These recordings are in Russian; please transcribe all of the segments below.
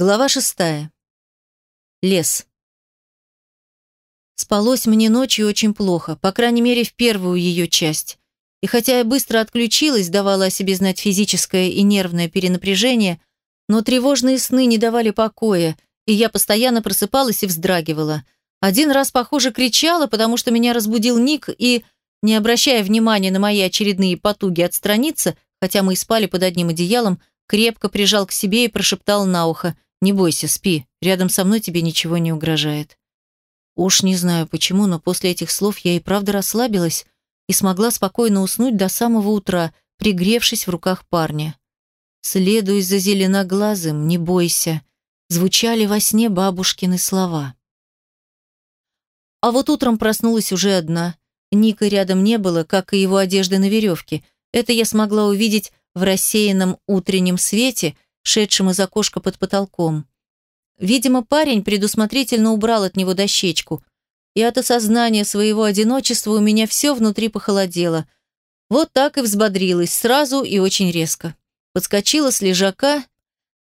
Глава шестая. Лес. Спалось мне ночью очень плохо, по крайней мере, в первую ее часть. И хотя я быстро отключилась, давала о себе знать физическое и нервное перенапряжение, но тревожные сны не давали покоя, и я постоянно просыпалась и вздрагивала. Один раз, похоже, кричала, потому что меня разбудил Ник и, не обращая внимания на мои очередные потуги отстраниться, хотя мы и спали под одним одеялом, крепко прижал к себе и прошептал на ухо – не бойся, спи. Рядом со мной тебе ничего не угрожает. Уж не знаю почему, но после этих слов я и правда расслабилась и смогла спокойно уснуть до самого утра, пригревшись в руках парня. «Следуй за зеленоглазым, не бойся», звучали во сне бабушкины слова. А вот утром проснулась уже одна. Ника рядом не было, как и его одежды на веревке. Это я смогла увидеть в рассеянном утреннем свете – шедшим из окошка под потолком. Видимо, парень предусмотрительно убрал от него дощечку, и от осознания своего одиночества у меня все внутри похолодело. Вот так и взбодрилась, сразу и очень резко. Подскочила с лежака,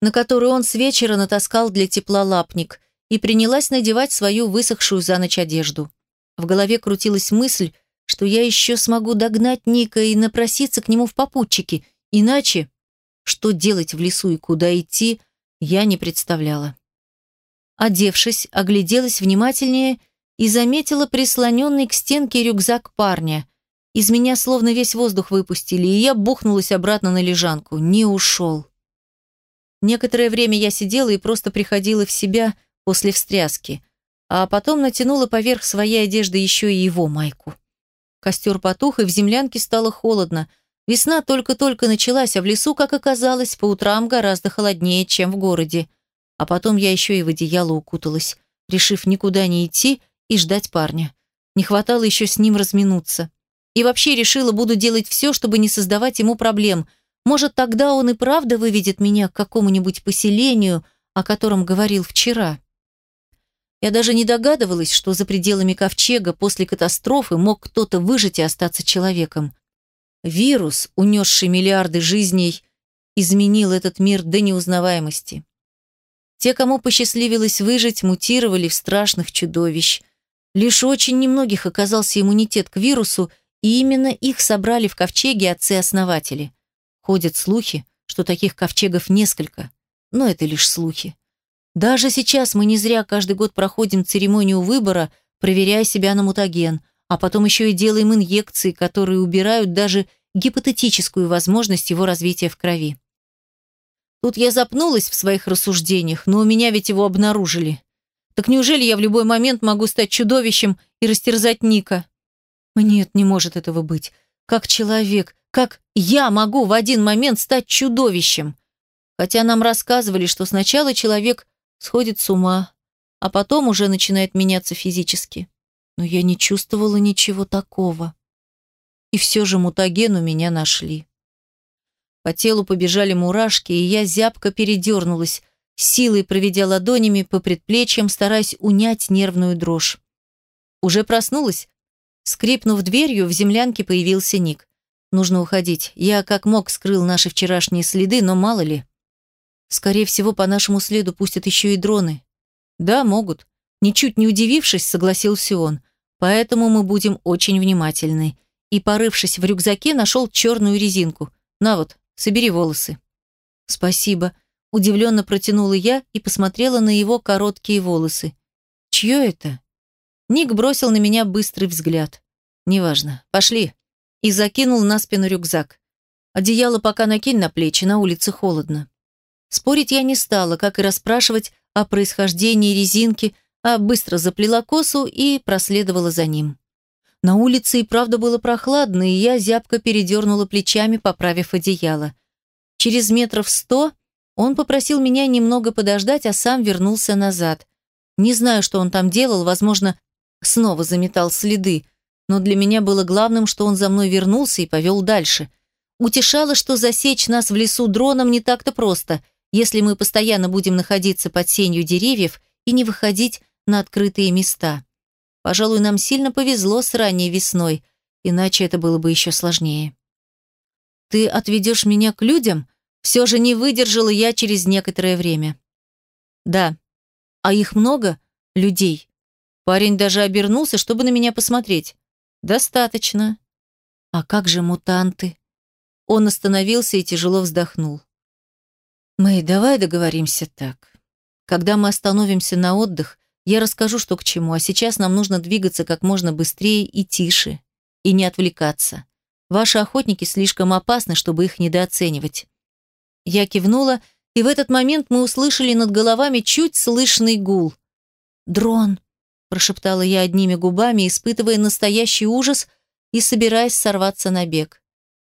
на который он с вечера натаскал для тепла лапник, и принялась надевать свою высохшую за ночь одежду. В голове крутилась мысль, что я еще смогу догнать Ника и напроситься к нему в попутчики, иначе что делать в лесу и куда идти, я не представляла. Одевшись, огляделась внимательнее и заметила прислоненный к стенке рюкзак парня. Из меня словно весь воздух выпустили, и я бухнулась обратно на лежанку. Не ушел. Некоторое время я сидела и просто приходила в себя после встряски, а потом натянула поверх своей одежды еще и его майку. Костер потух, и в землянке стало холодно – Весна только-только началась, а в лесу, как оказалось, по утрам гораздо холоднее, чем в городе. А потом я еще и в одеяло укуталась, решив никуда не идти и ждать парня. Не хватало еще с ним разминуться. И вообще решила, буду делать все, чтобы не создавать ему проблем. Может, тогда он и правда выведет меня к какому-нибудь поселению, о котором говорил вчера. Я даже не догадывалась, что за пределами ковчега после катастрофы мог кто-то выжить и остаться человеком. Вирус, унесший миллиарды жизней, изменил этот мир до неузнаваемости. Те, кому посчастливилось выжить, мутировали в страшных чудовищ. Лишь очень немногих оказался иммунитет к вирусу, и именно их собрали в ковчеге отцы-основатели. Ходят слухи, что таких ковчегов несколько, но это лишь слухи. Даже сейчас мы не зря каждый год проходим церемонию выбора, проверяя себя на мутаген – а потом еще и делаем инъекции, которые убирают даже гипотетическую возможность его развития в крови. Тут я запнулась в своих рассуждениях, но у меня ведь его обнаружили. Так неужели я в любой момент могу стать чудовищем и растерзать Ника? Нет, не может этого быть. Как человек, как я могу в один момент стать чудовищем? Хотя нам рассказывали, что сначала человек сходит с ума, а потом уже начинает меняться физически но я не чувствовала ничего такого. И все же мутагену меня нашли. По телу побежали мурашки, и я зябко передернулась, силой проведя ладонями по предплечьям, стараясь унять нервную дрожь. Уже проснулась? Скрипнув дверью, в землянке появился Ник. Нужно уходить. Я как мог скрыл наши вчерашние следы, но мало ли. Скорее всего, по нашему следу пустят еще и дроны. Да, могут. Ничуть не удивившись, согласился он. Поэтому мы будем очень внимательны. И, порывшись в рюкзаке, нашел черную резинку. На вот, собери волосы. Спасибо. Удивленно протянула я и посмотрела на его короткие волосы. Чье это? Ник бросил на меня быстрый взгляд. Неважно. Пошли. И закинул на спину рюкзак. Одеяло пока накинь на плечи, на улице холодно. Спорить я не стала, как и расспрашивать о происхождении резинки, а быстро заплела косу и проследовала за ним. На улице и правда было прохладно, и я зябко передернула плечами, поправив одеяло. Через метров сто он попросил меня немного подождать, а сам вернулся назад. Не знаю, что он там делал, возможно, снова заметал следы, но для меня было главным, что он за мной вернулся и повел дальше. Утешало, что засечь нас в лесу дроном не так-то просто, если мы постоянно будем находиться под сенью деревьев и не выходить на открытые места. Пожалуй, нам сильно повезло с ранней весной, иначе это было бы еще сложнее. «Ты отведешь меня к людям?» Все же не выдержала я через некоторое время. Да. А их много? Людей? Парень даже обернулся, чтобы на меня посмотреть. Достаточно. А как же мутанты? Он остановился и тяжело вздохнул. Мэй, давай договоримся так. Когда мы остановимся на отдых, я расскажу, что к чему, а сейчас нам нужно двигаться как можно быстрее и тише, и не отвлекаться. Ваши охотники слишком опасны, чтобы их недооценивать. Я кивнула, и в этот момент мы услышали над головами чуть слышный гул. «Дрон!» – прошептала я одними губами, испытывая настоящий ужас и собираясь сорваться на бег.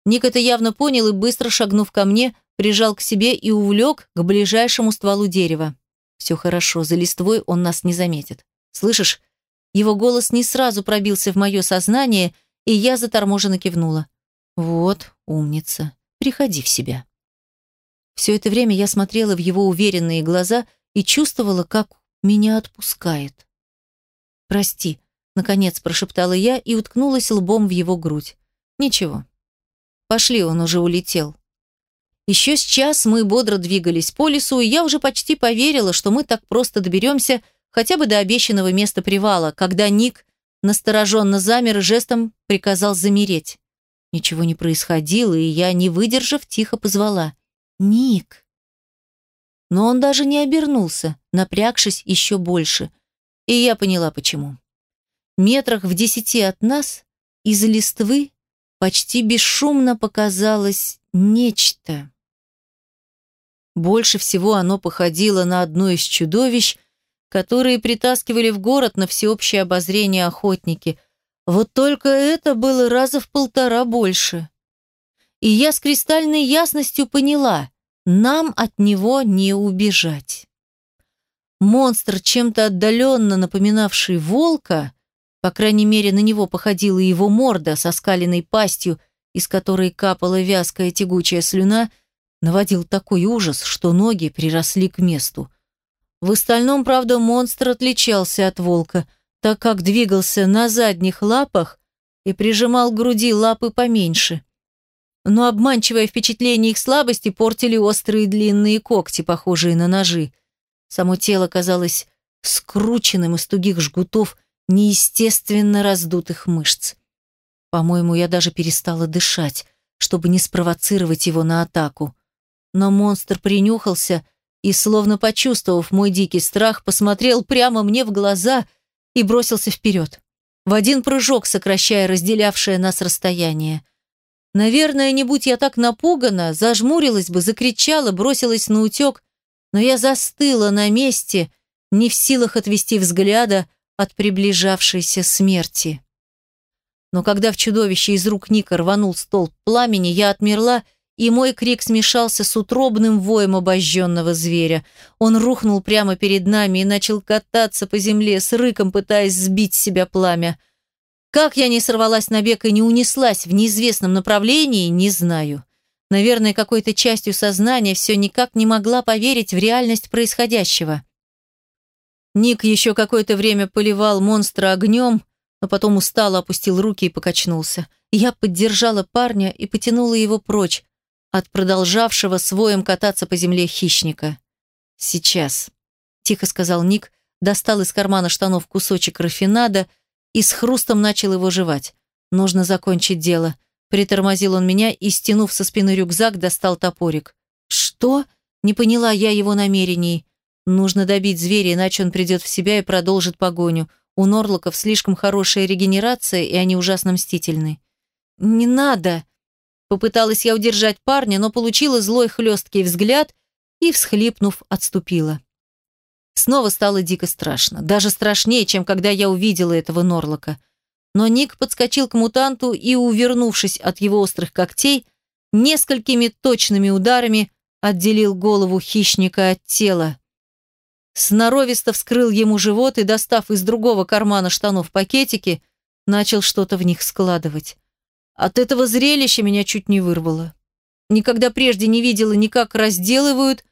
Ник это явно понял и, быстро шагнув ко мне, прижал к себе и увлек к ближайшему стволу дерева. Все хорошо, за листвой он нас не заметит. Слышишь? Его голос не сразу пробился в мое сознание, и я заторможенно кивнула. Вот, умница, приходи в себя. Все это время я смотрела в его уверенные глаза и чувствовала, как меня отпускает. «Прости», — наконец прошептала я и уткнулась лбом в его грудь. «Ничего. Пошли, он уже улетел». Еще с час мы бодро двигались по лесу, и я уже почти поверила, что мы так просто доберемся хотя бы до обещанного места привала, когда Ник настороженно замер и жестом приказал замереть. Ничего не происходило, и я, не выдержав, тихо позвала. «Ник!» Но он даже не обернулся, напрягшись еще больше. И я поняла, почему. Метрах в десяти от нас из листвы почти бесшумно показалось нечто. Больше всего оно походило на одно из чудовищ, которые притаскивали в город на всеобщее обозрение охотники. Вот только это было раза в полтора больше. И я с кристальной ясностью поняла, нам от него не убежать. Монстр, чем-то отдаленно напоминавший волка, по крайней мере, на него походила его морда со скаленной пастью, из которой капала вязкая тягучая слюна, наводил такой ужас, что ноги приросли к месту. В остальном, правда, монстр отличался от волка, так как двигался на задних лапах и прижимал к груди лапы поменьше. Но обманчивое впечатление их слабости портили острые длинные когти, похожие на ножи. Само тело казалось скрученным из тугих жгутов неестественно раздутых мышц. По-моему, я даже перестала дышать, чтобы не спровоцировать его на атаку но монстр принюхался и, словно почувствовав мой дикий страх, посмотрел прямо мне в глаза и бросился вперед, в один прыжок сокращая разделявшее нас расстояние. Наверное, не будь я так напугана, зажмурилась бы, закричала, бросилась на утек, но я застыла на месте, не в силах отвести взгляда от приближавшейся смерти. Но когда в чудовище из рук Ника рванул столб пламени, я отмерла и мой крик смешался с утробным воем обожженного зверя. Он рухнул прямо перед нами и начал кататься по земле с рыком, пытаясь сбить с себя пламя. Как я не сорвалась на бег и не унеслась в неизвестном направлении, не знаю. Наверное, какой-то частью сознания все никак не могла поверить в реальность происходящего. Ник еще какое-то время поливал монстра огнем, но потом устало опустил руки и покачнулся. Я поддержала парня и потянула его прочь, от продолжавшего своем кататься по земле хищника. «Сейчас», – тихо сказал Ник, достал из кармана штанов кусочек рафинада и с хрустом начал его жевать. «Нужно закончить дело». Притормозил он меня и, стянув со спины рюкзак, достал топорик. «Что?» – не поняла я его намерений. «Нужно добить зверя, иначе он придет в себя и продолжит погоню. У Норлоков слишком хорошая регенерация, и они ужасно мстительны». «Не надо!» Попыталась я удержать парня, но получила злой хлесткий взгляд и, всхлипнув, отступила. Снова стало дико страшно. Даже страшнее, чем когда я увидела этого Норлока. Но Ник подскочил к мутанту и, увернувшись от его острых когтей, несколькими точными ударами отделил голову хищника от тела. Сноровисто вскрыл ему живот и, достав из другого кармана штанов пакетики, начал что-то в них складывать. От этого зрелища меня чуть не вырвало. Никогда прежде не видела ни как разделывают,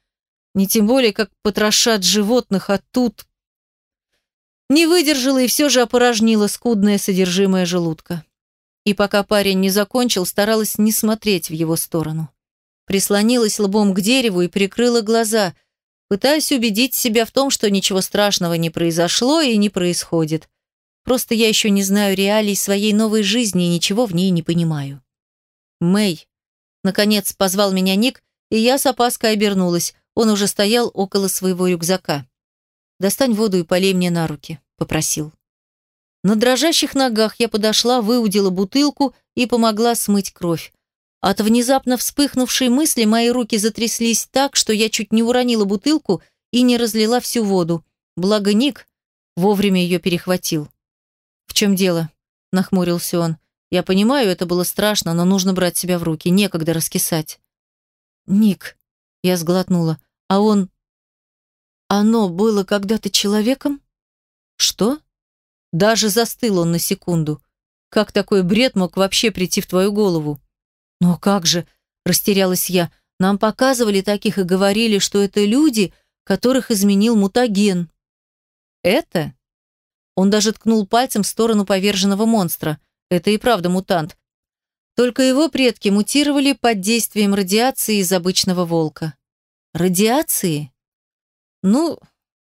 ни тем более как потрошат животных, а тут... Не выдержала и все же опорожнила скудное содержимое желудка. И пока парень не закончил, старалась не смотреть в его сторону. Прислонилась лбом к дереву и прикрыла глаза, Пытаюсь убедить себя в том, что ничего страшного не произошло и не происходит. Просто я еще не знаю реалий своей новой жизни и ничего в ней не понимаю. Мэй. Наконец позвал меня Ник, и я с опаской обернулась. Он уже стоял около своего рюкзака. «Достань воду и полей мне на руки», — попросил. На дрожащих ногах я подошла, выудила бутылку и помогла смыть кровь. От внезапно вспыхнувшей мысли мои руки затряслись так, что я чуть не уронила бутылку и не разлила всю воду. Благо Ник вовремя ее перехватил. «В чем дело?» – нахмурился он. «Я понимаю, это было страшно, но нужно брать себя в руки, некогда раскисать». «Ник», – я сглотнула, – «а он...» «Оно было когда-то человеком?» «Что?» Даже застыл он на секунду. Как такой бред мог вообще прийти в твою голову? «Но как же?» – растерялась я. «Нам показывали таких и говорили, что это люди, которых изменил мутаген». «Это?» Он даже ткнул пальцем в сторону поверженного монстра. Это и правда мутант. Только его предки мутировали под действием радиации из обычного волка. Радиации? Ну,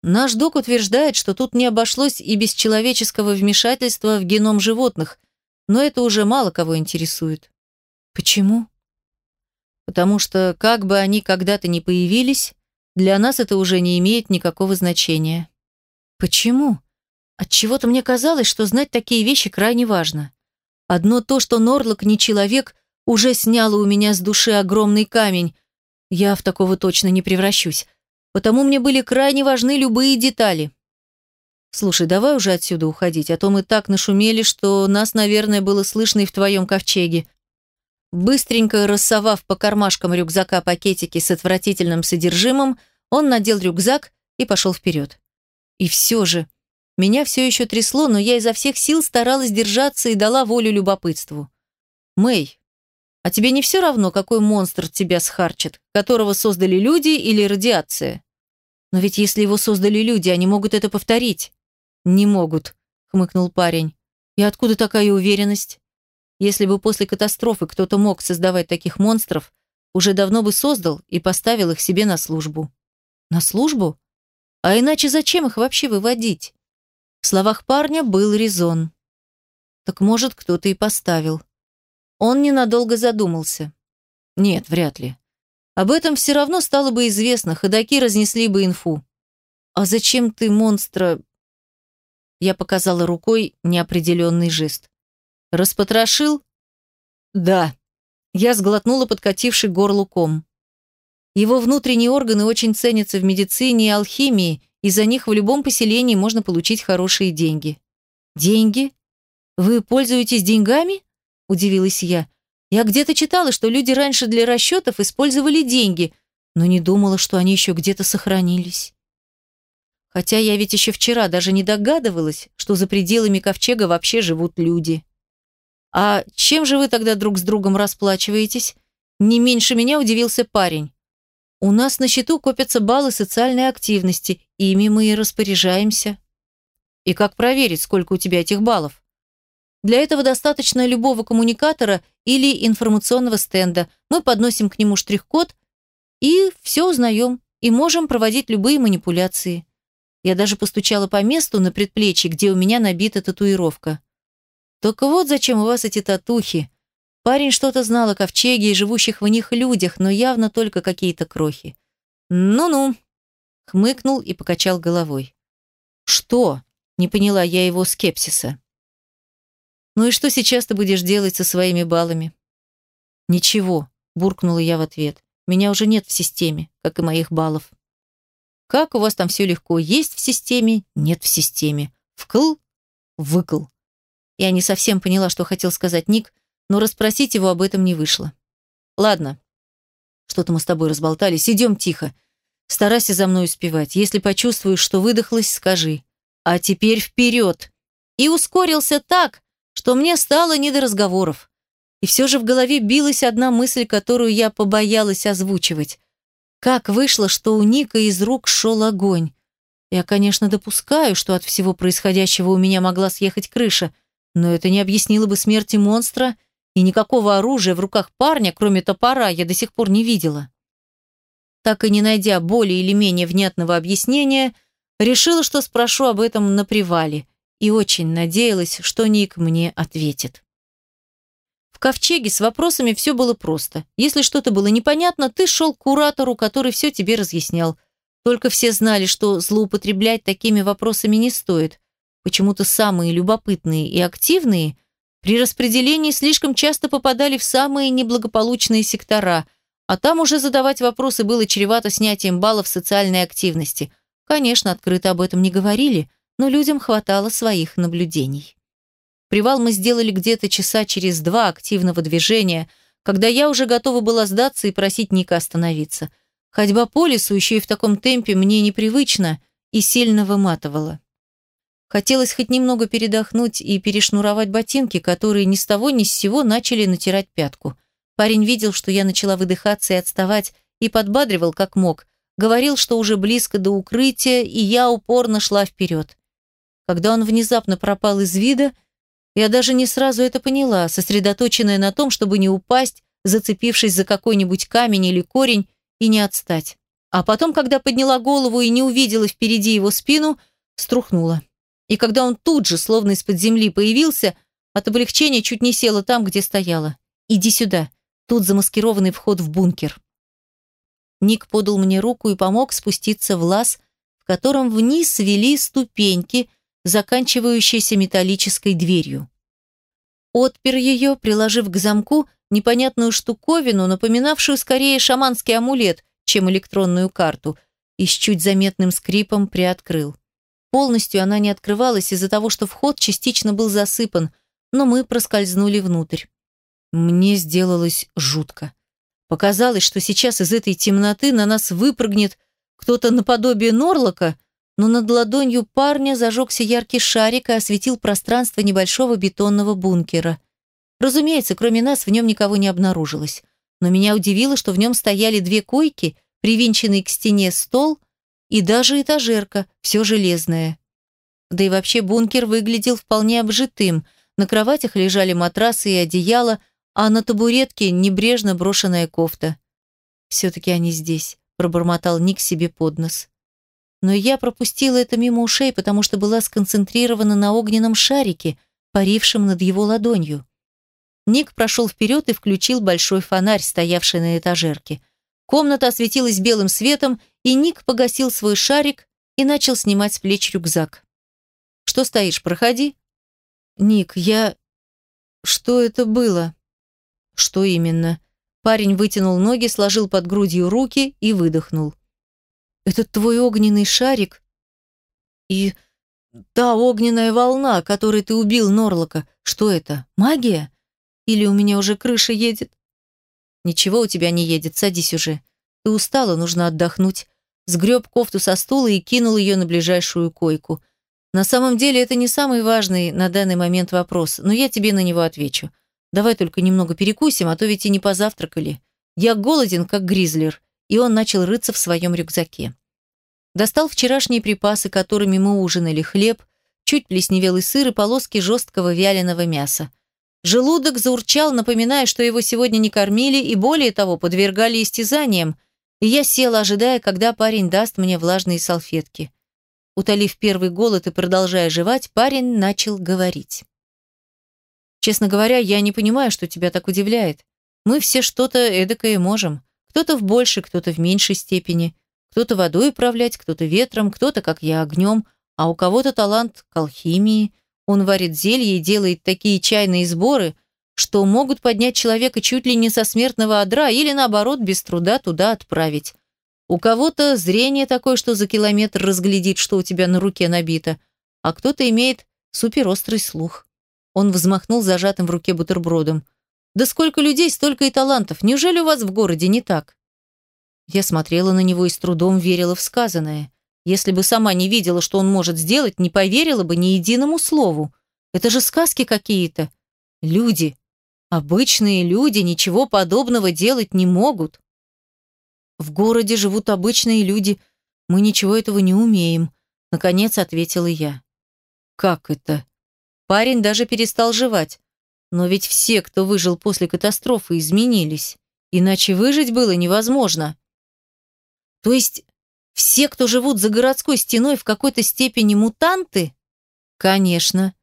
наш док утверждает, что тут не обошлось и без человеческого вмешательства в геном животных, но это уже мало кого интересует. Почему? Потому что, как бы они когда-то ни появились, для нас это уже не имеет никакого значения. Почему? Отчего-то мне казалось, что знать такие вещи крайне важно. Одно то, что Норлок не человек, уже сняло у меня с души огромный камень. Я в такого точно не превращусь. Потому мне были крайне важны любые детали. Слушай, давай уже отсюда уходить, а то мы так нашумели, что нас, наверное, было слышно и в твоем ковчеге. Быстренько рассовав по кармашкам рюкзака пакетики с отвратительным содержимым, он надел рюкзак и пошел вперед. И все же, меня все еще трясло, но я изо всех сил старалась держаться и дала волю любопытству. «Мэй, а тебе не все равно, какой монстр тебя схарчит, которого создали люди или радиация? Но ведь если его создали люди, они могут это повторить». «Не могут», — хмыкнул парень. «И откуда такая уверенность?» Если бы после катастрофы кто-то мог создавать таких монстров, уже давно бы создал и поставил их себе на службу. На службу? А иначе зачем их вообще выводить? В словах парня был резон. Так может, кто-то и поставил. Он ненадолго задумался. Нет, вряд ли. Об этом все равно стало бы известно, ходаки разнесли бы инфу. А зачем ты монстра... Я показала рукой неопределенный жест. Распотрошил? Да. Я сглотнула подкативший горлу ком. Его внутренние органы очень ценятся в медицине и алхимии, и за них в любом поселении можно получить хорошие деньги. Деньги? Вы пользуетесь деньгами? Удивилась я. Я где-то читала, что люди раньше для расчетов использовали деньги, но не думала, что они еще где-то сохранились. Хотя я ведь еще вчера даже не догадывалась, что за пределами ковчега вообще живут люди. «А чем же вы тогда друг с другом расплачиваетесь?» Не меньше меня удивился парень. «У нас на счету копятся баллы социальной активности, ими мы и распоряжаемся». «И как проверить, сколько у тебя этих баллов?» Для этого достаточно любого коммуникатора или информационного стенда. Мы подносим к нему штрих-код и все узнаем, и можем проводить любые манипуляции. Я даже постучала по месту на предплечье, где у меня набита татуировка. Только вот зачем у вас эти татухи. Парень что-то знал о ковчеге и живущих в них людях, но явно только какие-то крохи. Ну-ну, хмыкнул и покачал головой. Что? Не поняла я его скепсиса. Ну и что сейчас ты будешь делать со своими баллами? Ничего, буркнула я в ответ. Меня уже нет в системе, как и моих баллов. Как у вас там все легко? Есть в системе, нет в системе. Вкл, выкл. Я не совсем поняла, что хотел сказать Ник, но расспросить его об этом не вышло. Ладно. Что-то мы с тобой разболтались. Идем тихо. Старайся за мной успевать. Если почувствуешь, что выдохлась, скажи. А теперь вперед. И ускорился так, что мне стало не до разговоров. И все же в голове билась одна мысль, которую я побоялась озвучивать. Как вышло, что у Ника из рук шел огонь? Я, конечно, допускаю, что от всего происходящего у меня могла съехать крыша – но это не объяснило бы смерти монстра, и никакого оружия в руках парня, кроме топора, я до сих пор не видела. Так и не найдя более или менее внятного объяснения, решила, что спрошу об этом на привале, и очень надеялась, что Ник мне ответит. В ковчеге с вопросами все было просто. Если что-то было непонятно, ты шел к куратору, который все тебе разъяснял. Только все знали, что злоупотреблять такими вопросами не стоит. Почему-то самые любопытные и активные при распределении слишком часто попадали в самые неблагополучные сектора, а там уже задавать вопросы было чревато снятием баллов социальной активности. Конечно, открыто об этом не говорили, но людям хватало своих наблюдений. Привал мы сделали где-то часа через два активного движения, когда я уже готова была сдаться и просить Ника остановиться. Ходьба по лесу еще и в таком темпе мне непривычно и сильно выматывала. Хотелось хоть немного передохнуть и перешнуровать ботинки, которые ни с того ни с сего начали натирать пятку. Парень видел, что я начала выдыхаться и отставать, и подбадривал как мог. Говорил, что уже близко до укрытия, и я упорно шла вперед. Когда он внезапно пропал из вида, я даже не сразу это поняла, сосредоточенная на том, чтобы не упасть, зацепившись за какой-нибудь камень или корень, и не отстать. А потом, когда подняла голову и не увидела впереди его спину, струхнула. И когда он тут же, словно из-под земли, появился, от облегчения чуть не села там, где стояла. «Иди сюда. Тут замаскированный вход в бункер». Ник подал мне руку и помог спуститься в лаз, в котором вниз вели ступеньки, заканчивающейся металлической дверью. Отпер ее, приложив к замку непонятную штуковину, напоминавшую скорее шаманский амулет, чем электронную карту, и с чуть заметным скрипом приоткрыл. Полностью она не открывалась из-за того, что вход частично был засыпан, но мы проскользнули внутрь. Мне сделалось жутко. Показалось, что сейчас из этой темноты на нас выпрыгнет кто-то наподобие Норлока но над ладонью парня зажегся яркий шарик и осветил пространство небольшого бетонного бункера. Разумеется, кроме нас в нем никого не обнаружилось. Но меня удивило, что в нем стояли две койки, привинченный к стене стол и даже этажерка, все железное. Да и вообще бункер выглядел вполне обжитым. На кроватях лежали матрасы и одеяло, а на табуретке небрежно брошенная кофта. «Все-таки они здесь», – пробормотал Ник себе под нос но я пропустила это мимо ушей, потому что была сконцентрирована на огненном шарике, парившем над его ладонью. Ник прошел вперед и включил большой фонарь, стоявший на этажерке. Комната осветилась белым светом, и Ник погасил свой шарик и начал снимать с плеч рюкзак. «Что стоишь, проходи». «Ник, я...» «Что это было?» «Что именно?» Парень вытянул ноги, сложил под грудью руки и выдохнул. Этот твой огненный шарик и та огненная волна, которой ты убил Норлока, что это? Магия? Или у меня уже крыша едет? Ничего у тебя не едет, садись уже. Ты устала, нужно отдохнуть. Сгреб кофту со стула и кинул ее на ближайшую койку. На самом деле это не самый важный на данный момент вопрос, но я тебе на него отвечу. Давай только немного перекусим, а то ведь и не позавтракали. Я голоден, как гризлер и он начал рыться в своем рюкзаке. Достал вчерашние припасы, которыми мы ужинали, хлеб, чуть плесневелый сыр и полоски жесткого вяленого мяса. Желудок заурчал, напоминая, что его сегодня не кормили и, более того, подвергали истязаниям, и я села, ожидая, когда парень даст мне влажные салфетки. Утолив первый голод и продолжая жевать, парень начал говорить. «Честно говоря, я не понимаю, что тебя так удивляет. Мы все что-то эдакое можем. Кто-то в большей, кто-то в меньшей степени. Кто-то водой управлять, кто-то ветром, кто-то, как я, огнем, а у кого-то талант к алхимии. Он варит зелье и делает такие чайные сборы, что могут поднять человека чуть ли не со смертного одра или, наоборот, без труда туда отправить. У кого-то зрение такое, что за километр разглядит, что у тебя на руке набито, а кто-то имеет суперострый слух. Он взмахнул зажатым в руке бутербродом. Да сколько людей, столько и талантов. Неужели у вас в городе не так? Я смотрела на него и с трудом верила в сказанное. Если бы сама не видела, что он может сделать, не поверила бы ни единому слову. Это же сказки какие-то. Люди. Обычные люди ничего подобного делать не могут. В городе живут обычные люди. Мы ничего этого не умеем. Наконец ответила я. Как это? Парень даже перестал жевать. Но ведь все, кто выжил после катастрофы, изменились. Иначе выжить было невозможно. То есть все, кто живут за городской стеной, в какой-то степени мутанты? Конечно.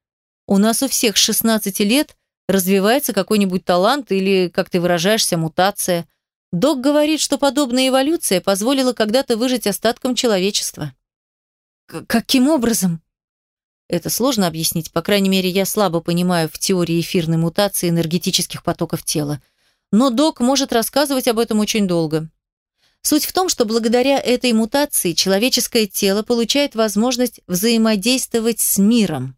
У нас у всех с 16 лет развивается какой-нибудь талант или, как ты выражаешься, мутация. Док говорит, что подобная эволюция позволила когда-то выжить остаткам человечества. каким образом? Это сложно объяснить, по крайней мере, я слабо понимаю в теории эфирной мутации энергетических потоков тела. Но док может рассказывать об этом очень долго. Суть в том, что благодаря этой мутации человеческое тело получает возможность взаимодействовать с миром.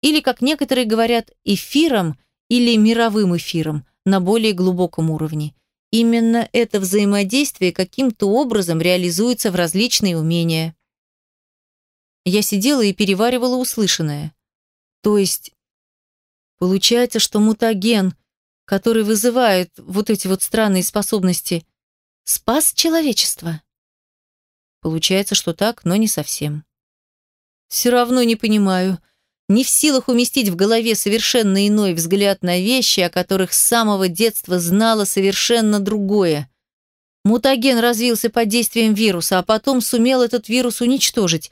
Или, как некоторые говорят, эфиром или мировым эфиром на более глубоком уровне. Именно это взаимодействие каким-то образом реализуется в различные умения. Я сидела и переваривала услышанное. То есть, получается, что мутаген, который вызывает вот эти вот странные способности – спас человечество? Получается, что так, но не совсем. Все равно не понимаю. Не в силах уместить в голове совершенно иной взгляд на вещи, о которых с самого детства знала совершенно другое. Мутаген развился под действием вируса, а потом сумел этот вирус уничтожить.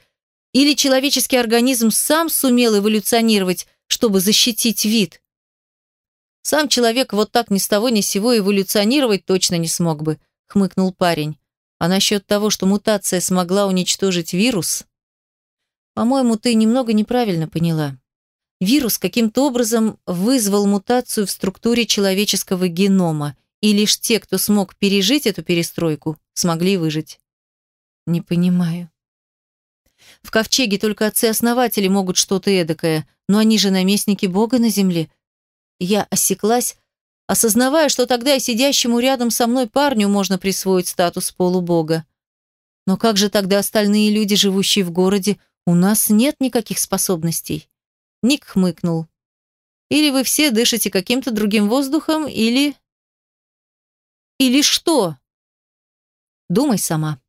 Или человеческий организм сам сумел эволюционировать, чтобы защитить вид. Сам человек вот так ни с того ни с сего эволюционировать точно не смог бы хмыкнул парень. А насчет того, что мутация смогла уничтожить вирус? По-моему, ты немного неправильно поняла. Вирус каким-то образом вызвал мутацию в структуре человеческого генома, и лишь те, кто смог пережить эту перестройку, смогли выжить. Не понимаю. В ковчеге только отцы-основатели могут что-то эдакое, но они же наместники Бога на земле. Я осеклась, осознавая, что тогда и сидящему рядом со мной парню можно присвоить статус полубога. Но как же тогда остальные люди, живущие в городе? У нас нет никаких способностей. Ник хмыкнул. Или вы все дышите каким-то другим воздухом, или... Или что? Думай сама.